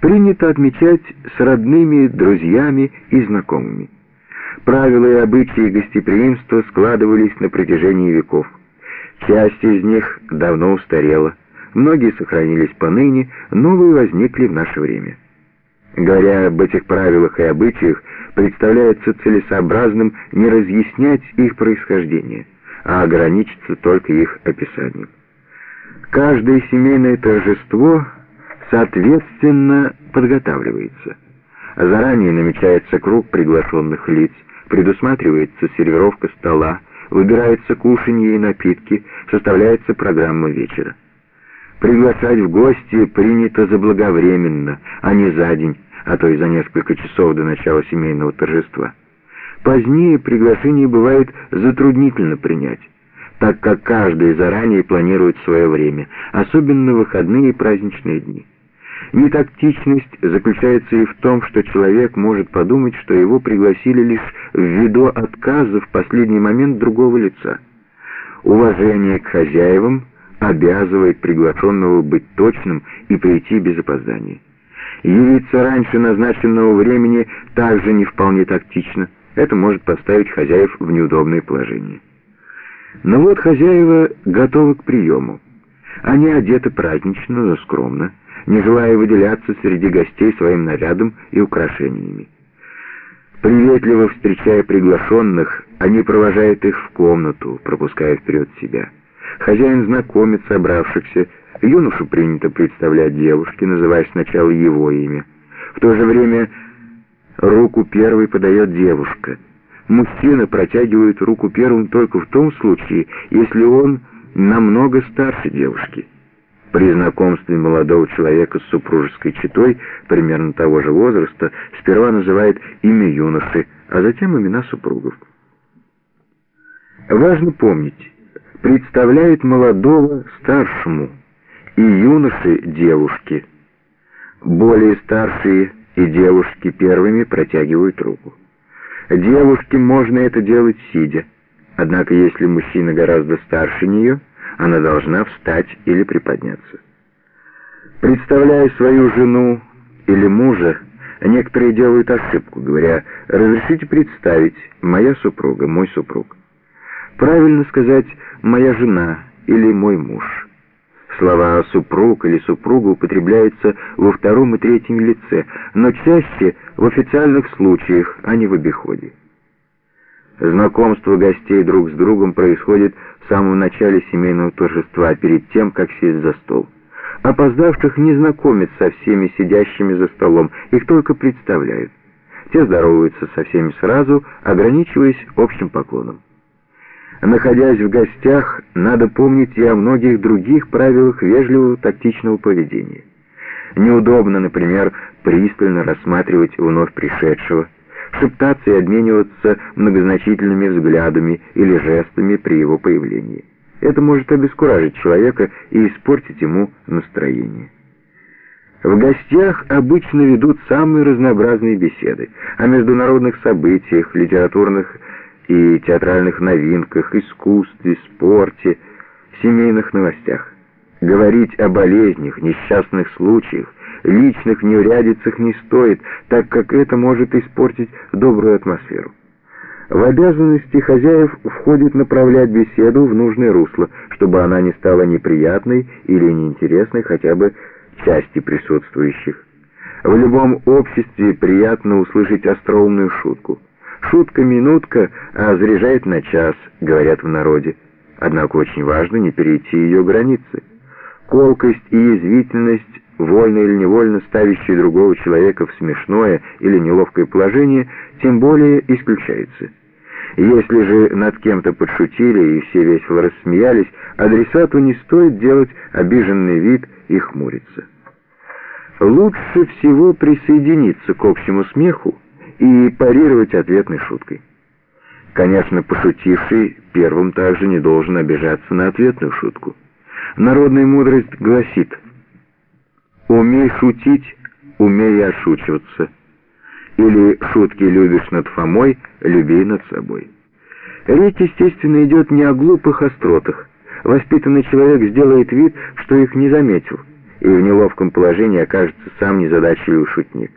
принято отмечать с родными, друзьями и знакомыми. Правила и обычаи гостеприимства складывались на протяжении веков. Часть из них давно устарела, многие сохранились поныне, новые возникли в наше время. Говоря об этих правилах и обычаях, представляется целесообразным не разъяснять их происхождение, а ограничиться только их описанием. Каждое семейное торжество соответственно подготавливается. Заранее намечается круг приглашенных лиц, предусматривается сервировка стола, выбираются кушанье и напитки, составляется программа вечера. Приглашать в гости принято заблаговременно, а не за день, а то и за несколько часов до начала семейного торжества. Позднее приглашение бывает затруднительно принять, так как каждый заранее планирует свое время, особенно выходные и праздничные дни. Нетактичность заключается и в том, что человек может подумать, что его пригласили лишь ввиду отказа в последний момент другого лица. Уважение к хозяевам обязывает приглашенного быть точным и прийти без опоздания. Явиться раньше назначенного времени также не вполне тактично. Это может поставить хозяев в неудобное положение. Но вот хозяева готовы к приему. Они одеты празднично, но скромно не желая выделяться среди гостей своим нарядом и украшениями. Приветливо встречая приглашенных, они провожают их в комнату, пропуская вперед себя. Хозяин знакомит собравшихся, юношу принято представлять девушке, называя сначала его имя. В то же время руку первой подает девушка. Мужчина протягивает руку первым только в том случае, если он намного старше девушки. При знакомстве молодого человека с супружеской четой, примерно того же возраста, сперва называет имя юноши, а затем имена супругов. Важно помнить, представляет молодого старшему и юноши девушки. Более старшие и девушки первыми протягивают руку. Девушке можно это делать сидя, однако если мужчина гораздо старше нее – она должна встать или приподняться. Представляя свою жену или мужа, некоторые делают ошибку, говоря «разрешите представить, моя супруга, мой супруг». Правильно сказать «моя жена» или «мой муж». Слова «супруг» или «супруга» употребляются во втором и третьем лице, но чаще в официальных случаях, а не в обиходе. Знакомство гостей друг с другом происходит самом начале семейного торжества, перед тем, как сесть за стол. Опоздавших не знакомят со всеми сидящими за столом, их только представляют. Те здороваются со всеми сразу, ограничиваясь общим поклоном. Находясь в гостях, надо помнить и о многих других правилах вежливого тактичного поведения. Неудобно, например, пристально рассматривать вновь пришедшего, шептаться и обмениваться многозначительными взглядами или жестами при его появлении. Это может обескуражить человека и испортить ему настроение. В гостях обычно ведут самые разнообразные беседы о международных событиях, литературных и театральных новинках, искусстве, спорте, семейных новостях. Говорить о болезнях, несчастных случаях, личных неурядицах не стоит, так как это может испортить добрую атмосферу. В обязанности хозяев входит направлять беседу в нужное русло, чтобы она не стала неприятной или неинтересной хотя бы части присутствующих. В любом обществе приятно услышать остроумную шутку. Шутка-минутка, а заряжает на час, говорят в народе. Однако очень важно не перейти ее границы. Колкость и язвительность вольно или невольно ставящие другого человека в смешное или неловкое положение, тем более исключается. Если же над кем-то подшутили и все весело рассмеялись, адресату не стоит делать обиженный вид и хмуриться. Лучше всего присоединиться к общему смеху и парировать ответной шуткой. Конечно, пошутивший первым также не должен обижаться на ответную шутку. Народная мудрость гласит – Умей шутить, умей ошучиваться. Или шутки любишь над Фомой, люби над собой. Речь, естественно, идет не о глупых остротах. Воспитанный человек сделает вид, что их не заметил, и в неловком положении окажется сам незадачливый шутник.